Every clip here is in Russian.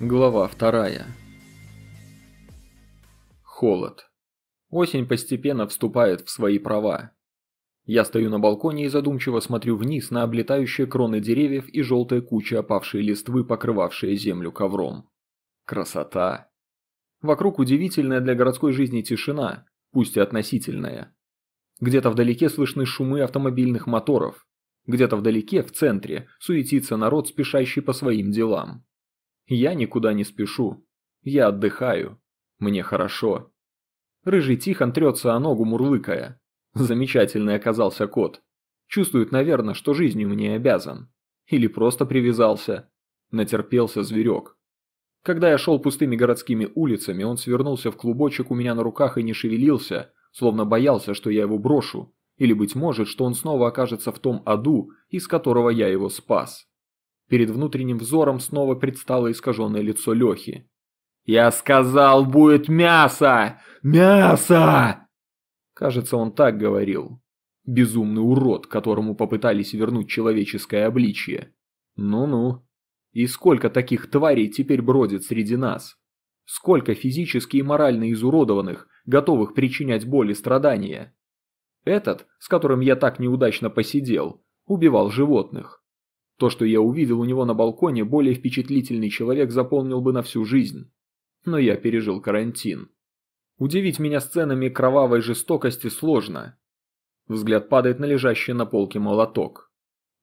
Глава вторая. Холод. Осень постепенно вступает в свои права. Я стою на балконе и задумчиво смотрю вниз на облетающие кроны деревьев и желтые кучи опавшей листвы, покрывавшие землю ковром. Красота. Вокруг удивительная для городской жизни тишина, пусть и относительная. Где-то вдалеке слышны шумы автомобильных моторов. Где-то вдалеке, в центре, суетится народ, спешащий по своим делам. Я никуда не спешу. Я отдыхаю. Мне хорошо. Рыжий Тихон трется о ногу, мурлыкая. Замечательный оказался кот. Чувствует, наверное, что жизнью мне обязан. Или просто привязался. Натерпелся зверек. Когда я шел пустыми городскими улицами, он свернулся в клубочек у меня на руках и не шевелился, словно боялся, что я его брошу, или, быть может, что он снова окажется в том аду, из которого я его спас. Перед внутренним взором снова предстало искаженное лицо Лехи. «Я сказал, будет мясо! Мясо!» Кажется, он так говорил. Безумный урод, которому попытались вернуть человеческое обличье. Ну-ну. И сколько таких тварей теперь бродит среди нас? Сколько физически и морально изуродованных, готовых причинять боль и страдания? Этот, с которым я так неудачно посидел, убивал животных. То, что я увидел у него на балконе, более впечатлительный человек запомнил бы на всю жизнь. Но я пережил карантин. Удивить меня сценами кровавой жестокости сложно. Взгляд падает на лежащий на полке молоток.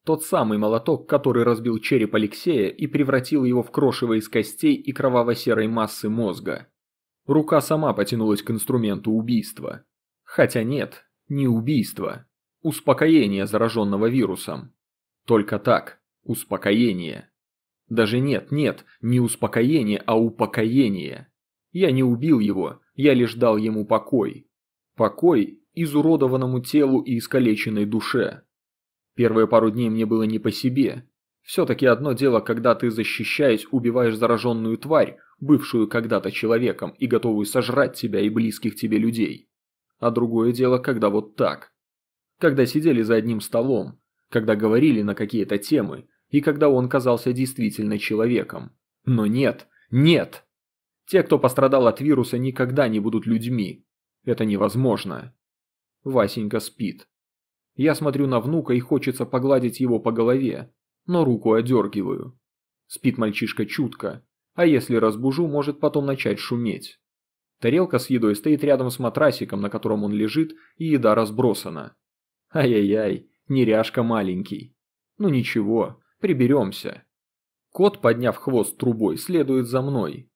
Тот самый молоток, который разбил череп Алексея и превратил его в крошево из костей и кроваво-серой массы мозга. Рука сама потянулась к инструменту убийства. Хотя нет, не убийство. Успокоение зараженного вирусом. Только так. Успокоение. Даже нет, нет, не успокоение, а упокоение. Я не убил его, я лишь дал ему покой. Покой изуродованному телу и искалеченной душе. Первые пару дней мне было не по себе. Все-таки одно дело, когда ты, защищаясь, убиваешь зараженную тварь, бывшую когда-то человеком и готовую сожрать тебя и близких тебе людей. А другое дело, когда вот так. Когда сидели за одним столом, когда говорили на какие-то темы, и когда он казался действительно человеком. Но нет, нет! Те, кто пострадал от вируса, никогда не будут людьми. Это невозможно. Васенька спит. Я смотрю на внука и хочется погладить его по голове, но руку одергиваю. Спит мальчишка чутко, а если разбужу, может потом начать шуметь. Тарелка с едой стоит рядом с матрасиком, на котором он лежит, и еда разбросана. Ай-яй-яй, неряшка маленький. Ну ничего, Приберемся. Кот, подняв хвост трубой, следует за мной.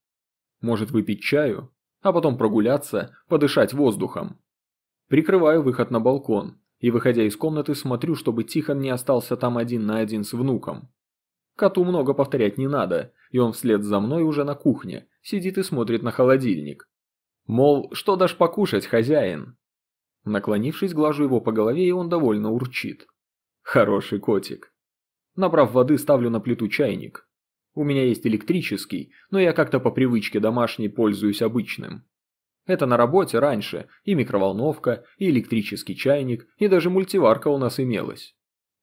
Может выпить чаю, а потом прогуляться, подышать воздухом. Прикрываю выход на балкон и, выходя из комнаты, смотрю, чтобы Тихон не остался там один на один с внуком. Коту много повторять не надо, и он вслед за мной уже на кухне, сидит и смотрит на холодильник. Мол, что дашь покушать, хозяин? Наклонившись, глажу его по голове, и он довольно урчит. Хороший котик. Набрав воды, ставлю на плиту чайник. У меня есть электрический, но я как-то по привычке домашней пользуюсь обычным. Это на работе раньше и микроволновка, и электрический чайник, и даже мультиварка у нас имелась.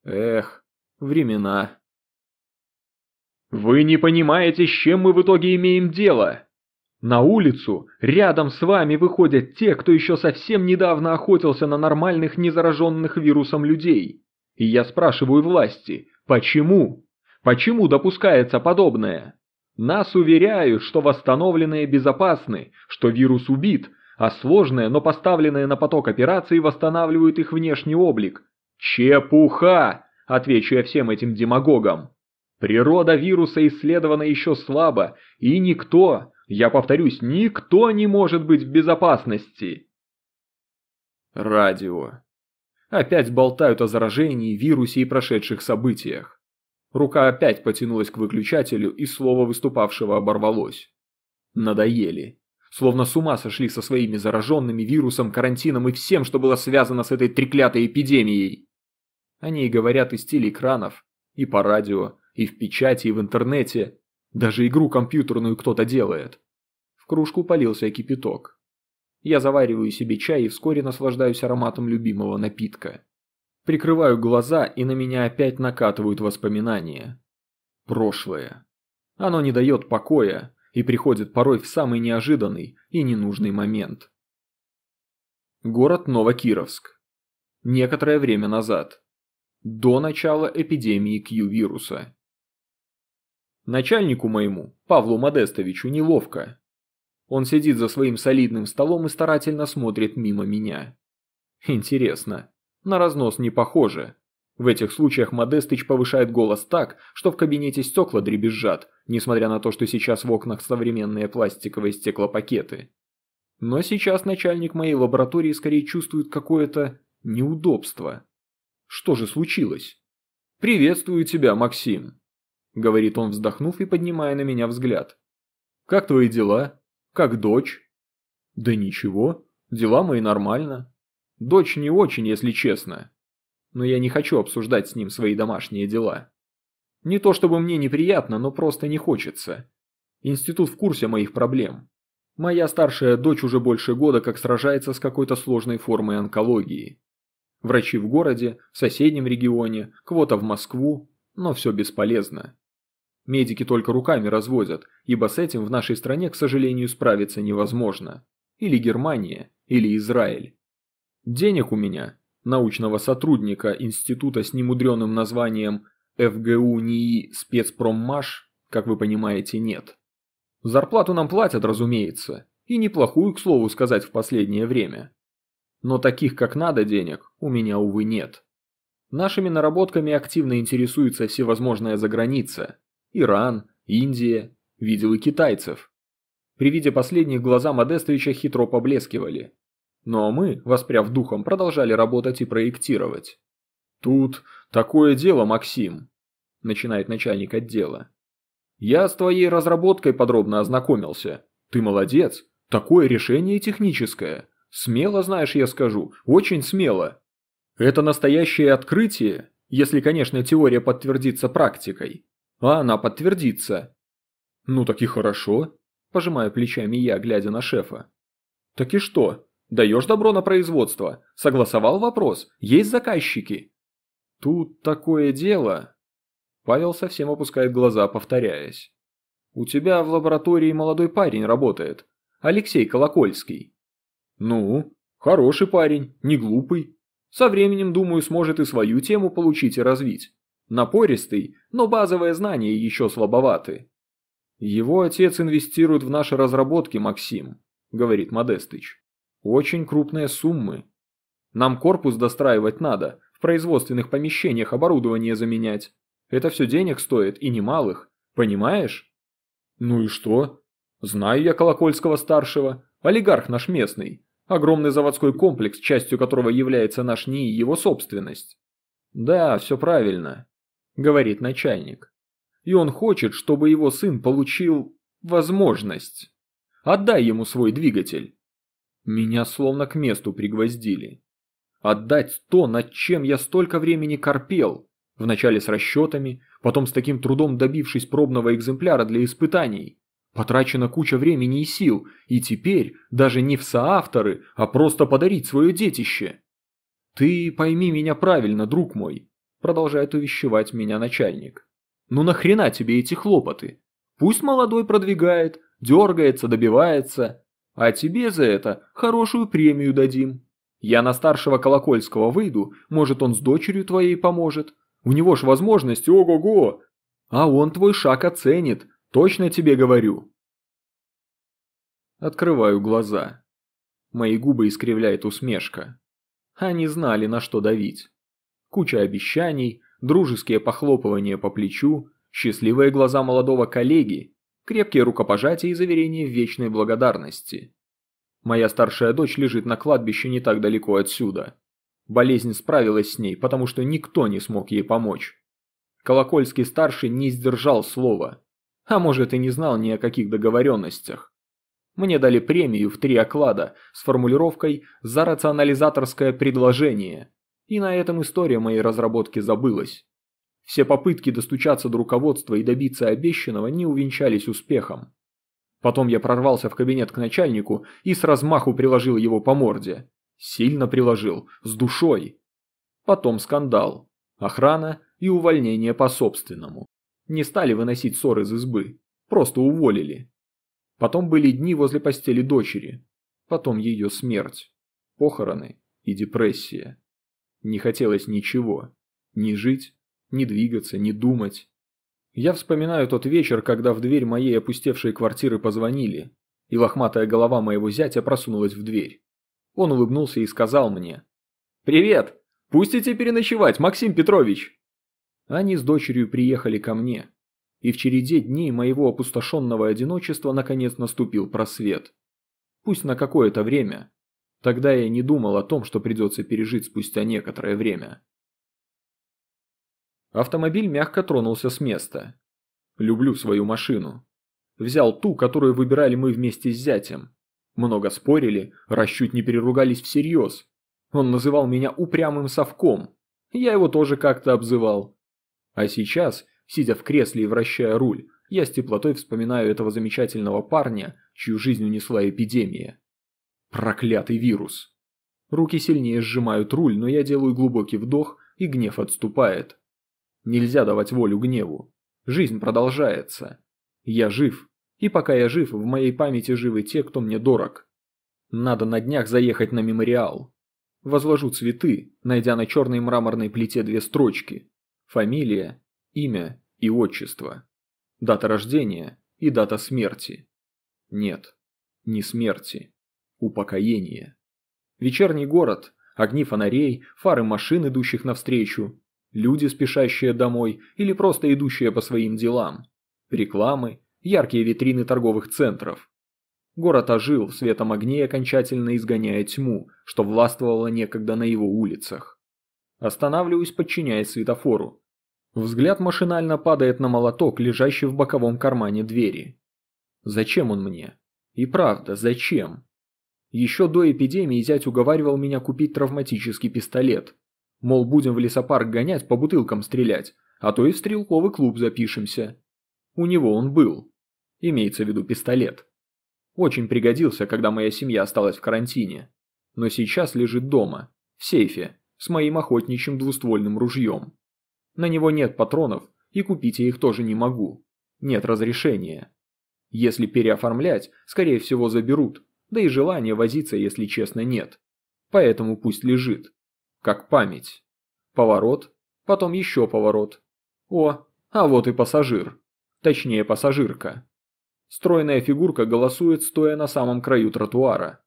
Эх, времена. Вы не понимаете, с чем мы в итоге имеем дело. На улицу рядом с вами выходят те, кто еще совсем недавно охотился на нормальных незараженных вирусом людей. И я спрашиваю власти, Почему? Почему допускается подобное? Нас уверяют, что восстановленные безопасны, что вирус убит, а сложные, но поставленные на поток операции восстанавливают их внешний облик. Чепуха! Отвечу я всем этим демагогам. Природа вируса исследована еще слабо, и никто, я повторюсь, никто не может быть в безопасности. Радио. Опять болтают о заражении, вирусе и прошедших событиях. Рука опять потянулась к выключателю, и слово выступавшего оборвалось. Надоели. Словно с ума сошли со своими зараженными вирусом, карантином и всем, что было связано с этой треклятой эпидемией. Они и говорят из телеэкранов, и по радио, и в печати, и в интернете. Даже игру компьютерную кто-то делает. В кружку полился кипяток. Я завариваю себе чай и вскоре наслаждаюсь ароматом любимого напитка. Прикрываю глаза, и на меня опять накатывают воспоминания. Прошлое. Оно не дает покоя и приходит порой в самый неожиданный и ненужный момент. Город Новокировск. Некоторое время назад. До начала эпидемии Q-вируса. Начальнику моему, Павлу Модестовичу, неловко. Он сидит за своим солидным столом и старательно смотрит мимо меня. Интересно, на разнос не похоже. В этих случаях Модестыч повышает голос так, что в кабинете стекла дребезжат, несмотря на то, что сейчас в окнах современные пластиковые стеклопакеты. Но сейчас начальник моей лаборатории скорее чувствует какое-то неудобство. Что же случилось? «Приветствую тебя, Максим», – говорит он, вздохнув и поднимая на меня взгляд. «Как твои дела? Как дочь?» «Да ничего, дела мои нормально. Дочь не очень, если честно. Но я не хочу обсуждать с ним свои домашние дела. Не то чтобы мне неприятно, но просто не хочется. Институт в курсе моих проблем. Моя старшая дочь уже больше года как сражается с какой-то сложной формой онкологии. Врачи в городе, в соседнем регионе, кого-то в Москву, но все бесполезно. Медики только руками разводят, ибо с этим в нашей стране, к сожалению, справиться невозможно. Или Германия, или Израиль. Денег у меня, научного сотрудника института с немудреным названием ФГУ НИИ спецпроммаш, как вы понимаете, нет. Зарплату нам платят, разумеется, и неплохую, к слову сказать, в последнее время. Но таких, как надо, денег у меня, увы, нет. Нашими наработками активно интересуется всевозможная заграница. Иран, Индия, видел и китайцев. При виде последних глаза Модестовича хитро поблескивали. Ну а мы, воспряв духом, продолжали работать и проектировать. «Тут такое дело, Максим», – начинает начальник отдела. «Я с твоей разработкой подробно ознакомился. Ты молодец. Такое решение техническое. Смело, знаешь, я скажу, очень смело. Это настоящее открытие, если, конечно, теория подтвердится практикой. А она подтвердится. Ну так и хорошо, пожимаю плечами я, глядя на шефа. Так и что? Даешь добро на производство? Согласовал вопрос? Есть заказчики? Тут такое дело. Павел совсем опускает глаза, повторяясь. У тебя в лаборатории молодой парень работает. Алексей Колокольский. Ну, хороший парень, не глупый. Со временем, думаю, сможет и свою тему получить и развить. Напористый, но базовые знания еще слабоваты. Его отец инвестирует в наши разработки, Максим, говорит Модестыч. Очень крупные суммы. Нам корпус достраивать надо, в производственных помещениях оборудование заменять. Это все денег стоит и немалых, понимаешь? Ну и что? Знаю я Колокольского-старшего, олигарх наш местный. Огромный заводской комплекс, частью которого является наш НИИ, его собственность. Да, все правильно, говорит начальник. И он хочет, чтобы его сын получил возможность. Отдай ему свой двигатель. Меня словно к месту пригвоздили. Отдать то, над чем я столько времени корпел, вначале с расчетами, потом с таким трудом добившись пробного экземпляра для испытаний. Потрачена куча времени и сил, и теперь даже не в соавторы, а просто подарить свое детище. «Ты пойми меня правильно, друг мой», – продолжает увещевать меня начальник. «Ну нахрена тебе эти хлопоты? Пусть молодой продвигает, дергается, добивается, а тебе за это хорошую премию дадим. Я на старшего Колокольского выйду, может он с дочерью твоей поможет. У него ж возможности ого-го. А он твой шаг оценит, Точно тебе говорю. Открываю глаза. Мои губы искривляет усмешка. Они знали, на что давить. Куча обещаний, дружеские похлопывания по плечу, счастливые глаза молодого коллеги, крепкие рукопожатия и заверения в вечной благодарности. Моя старшая дочь лежит на кладбище не так далеко отсюда. Болезнь справилась с ней, потому что никто не смог ей помочь. Колокольский-старший не сдержал слова. А может и не знал ни о каких договоренностях. Мне дали премию в три оклада с формулировкой «за рационализаторское предложение». И на этом история моей разработки забылась. Все попытки достучаться до руководства и добиться обещанного не увенчались успехом. Потом я прорвался в кабинет к начальнику и с размаху приложил его по морде. Сильно приложил, с душой. Потом скандал, охрана и увольнение по собственному. Не стали выносить ссор из избы. Просто уволили. Потом были дни возле постели дочери. Потом ее смерть. Похороны и депрессия. Не хотелось ничего. Ни жить, ни двигаться, ни думать. Я вспоминаю тот вечер, когда в дверь моей опустевшей квартиры позвонили, и лохматая голова моего зятя просунулась в дверь. Он улыбнулся и сказал мне. «Привет! Пустите переночевать, Максим Петрович!» Они с дочерью приехали ко мне, и в череде дней моего опустошенного одиночества наконец наступил просвет. Пусть на какое-то время. Тогда я не думал о том, что придется пережить спустя некоторое время. Автомобиль мягко тронулся с места. Люблю свою машину. Взял ту, которую выбирали мы вместе с зятем. Много спорили, раз не переругались всерьез. Он называл меня упрямым совком. Я его тоже как-то обзывал. А сейчас, сидя в кресле и вращая руль, я с теплотой вспоминаю этого замечательного парня, чью жизнь унесла эпидемия. Проклятый вирус. Руки сильнее сжимают руль, но я делаю глубокий вдох, и гнев отступает. Нельзя давать волю гневу. Жизнь продолжается. Я жив, и пока я жив, в моей памяти живы те, кто мне дорог. Надо на днях заехать на мемориал. Возложу цветы, найдя на черной мраморной плите две строчки. Фамилия, имя и отчество. Дата рождения и дата смерти. Нет, не смерти. Упокоение. Вечерний город, огни фонарей, фары машин, идущих навстречу, люди, спешащие домой или просто идущие по своим делам, рекламы, яркие витрины торговых центров. Город ожил, светом огней окончательно изгоняя тьму, что властвовало некогда на его улицах. Останавливаюсь, подчиняясь светофору. Взгляд машинально падает на молоток, лежащий в боковом кармане двери. Зачем он мне? И правда, зачем? Еще до эпидемии зять уговаривал меня купить травматический пистолет, Мол, будем в лесопарк гонять, по бутылкам стрелять, а то и в стрелковый клуб запишемся. У него он был. Имеется в виду пистолет. Очень пригодился, когда моя семья осталась в карантине. Но сейчас лежит дома, в сейфе, с моим охотничьим двуствольным ружьем. На него нет патронов, и купить я их тоже не могу. Нет разрешения. Если переоформлять, скорее всего заберут, да и желания возиться, если честно, нет. Поэтому пусть лежит как память. Поворот, потом еще поворот. О, а вот и пассажир. Точнее, пассажирка. Стройная фигурка голосует, стоя на самом краю тротуара.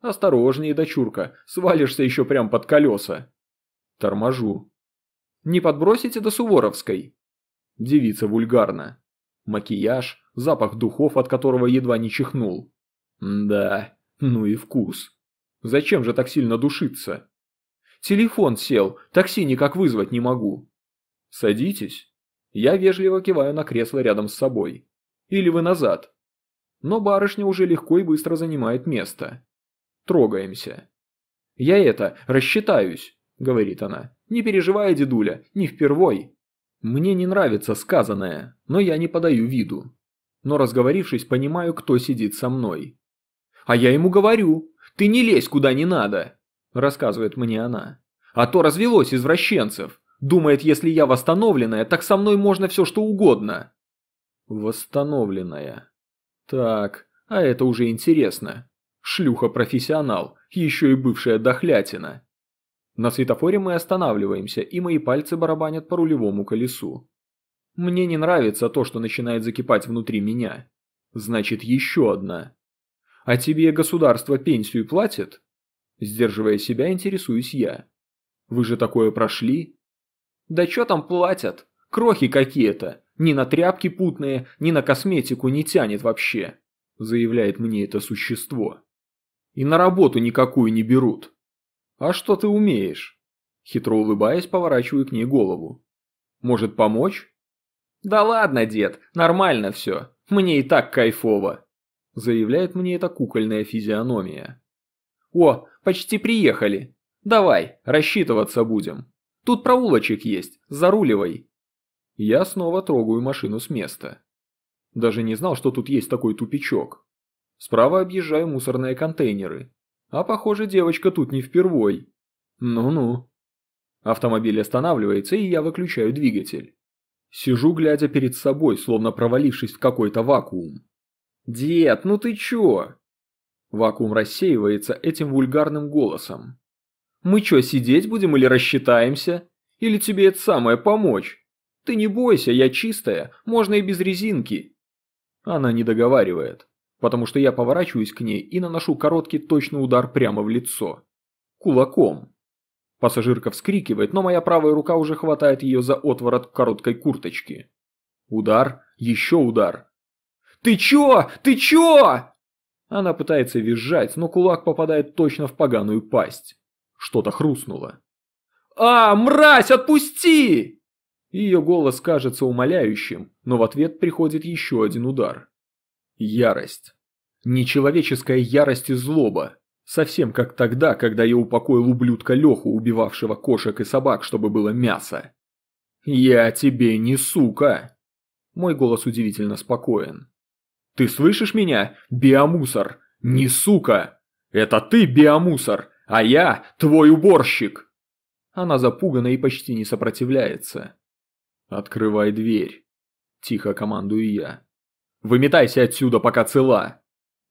«Осторожнее, дочурка, свалишься еще прям под колеса». Торможу. «Не подбросите до Суворовской?» Девица вульгарна. Макияж, запах духов, от которого едва не чихнул. Да, ну и вкус. Зачем же так сильно душиться? Телефон сел, такси никак вызвать не могу. Садитесь. Я вежливо киваю на кресло рядом с собой. Или вы назад. Но барышня уже легко и быстро занимает место. Трогаемся. Я это, рассчитаюсь, говорит она. Не переживай, дедуля, не впервой. Мне не нравится сказанное, но я не подаю виду. Но разговорившись, понимаю, кто сидит со мной. А я ему говорю, ты не лезь куда не надо рассказывает мне она. А то развелось извращенцев. Думает, если я восстановленная, так со мной можно все что угодно. Восстановленная. Так, а это уже интересно. Шлюха-профессионал, еще и бывшая дохлятина. На светофоре мы останавливаемся, и мои пальцы барабанят по рулевому колесу. Мне не нравится то, что начинает закипать внутри меня. Значит, еще одна. А тебе государство пенсию платит? Сдерживая себя, интересуюсь я. Вы же такое прошли? Да чё там платят? Крохи какие-то. Ни на тряпки путные, ни на косметику не тянет вообще. Заявляет мне это существо. И на работу никакую не берут. А что ты умеешь? Хитро улыбаясь, поворачиваю к ней голову. Может помочь? Да ладно, дед, нормально все. Мне и так кайфово. Заявляет мне эта кукольная физиономия. О, почти приехали. Давай, рассчитываться будем. Тут проулочек есть, заруливай. Я снова трогаю машину с места. Даже не знал, что тут есть такой тупичок. Справа объезжаю мусорные контейнеры. А похоже, девочка тут не впервой. Ну-ну. Автомобиль останавливается, и я выключаю двигатель. Сижу, глядя перед собой, словно провалившись в какой-то вакуум. «Дед, ну ты чё?» Вакуум рассеивается этим вульгарным голосом. «Мы чё, сидеть будем или рассчитаемся? Или тебе это самое помочь? Ты не бойся, я чистая, можно и без резинки». Она не договаривает, потому что я поворачиваюсь к ней и наношу короткий точный удар прямо в лицо. Кулаком. Пассажирка вскрикивает, но моя правая рука уже хватает ее за отворот короткой курточки. Удар, еще удар. «Ты чё? Ты чё?» Она пытается визжать, но кулак попадает точно в поганую пасть. Что-то хрустнуло. «А, мразь, отпусти!» Ее голос кажется умоляющим, но в ответ приходит еще один удар. Ярость. Нечеловеческая ярость и злоба. Совсем как тогда, когда я упокоил ублюдка Леху, убивавшего кошек и собак, чтобы было мясо. «Я тебе не сука!» Мой голос удивительно спокоен. «Ты слышишь меня, биомусор? Не сука! Это ты биомусор, а я твой уборщик!» Она запугана и почти не сопротивляется. «Открывай дверь», – тихо командую я. «Выметайся отсюда, пока цела!»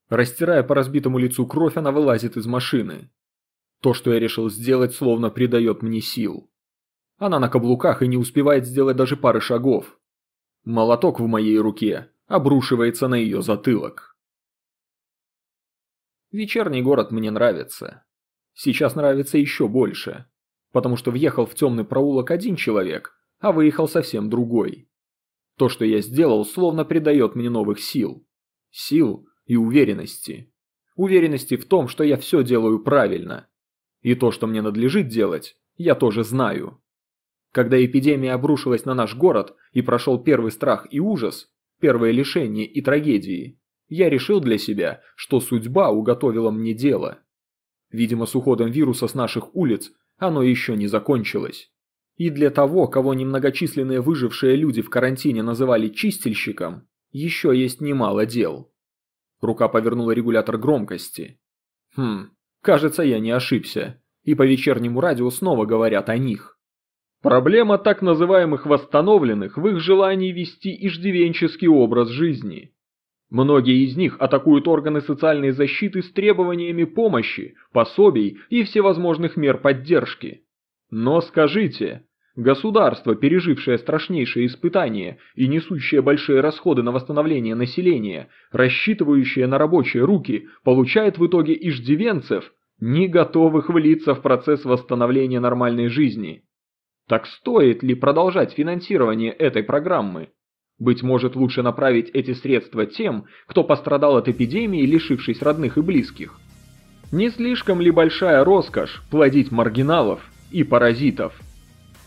Растирая по разбитому лицу кровь, она вылазит из машины. То, что я решил сделать, словно придает мне сил. Она на каблуках и не успевает сделать даже пары шагов. Молоток в моей руке обрушивается на ее затылок. Вечерний город мне нравится. Сейчас нравится еще больше. Потому что въехал в темный проулок один человек, а выехал совсем другой. То, что я сделал, словно придает мне новых сил. Сил, и уверенности. Уверенности в том, что я все делаю правильно. И то, что мне надлежит делать, я тоже знаю. Когда эпидемия обрушилась на наш город и прошел первый страх и ужас, первое лишение и трагедии, я решил для себя, что судьба уготовила мне дело. Видимо, с уходом вируса с наших улиц оно еще не закончилось. И для того, кого немногочисленные выжившие люди в карантине называли чистильщиком, еще есть немало дел. Рука повернула регулятор громкости. Хм, кажется, я не ошибся. И по вечернему радио снова говорят о них. Проблема так называемых восстановленных в их желании вести иждивенческий образ жизни. Многие из них атакуют органы социальной защиты с требованиями помощи, пособий и всевозможных мер поддержки. Но скажите, Государство, пережившее страшнейшие испытания и несущее большие расходы на восстановление населения, рассчитывающее на рабочие руки, получает в итоге иждивенцев, не готовых влиться в процесс восстановления нормальной жизни. Так стоит ли продолжать финансирование этой программы? Быть может лучше направить эти средства тем, кто пострадал от эпидемии, лишившись родных и близких? Не слишком ли большая роскошь плодить маргиналов и паразитов?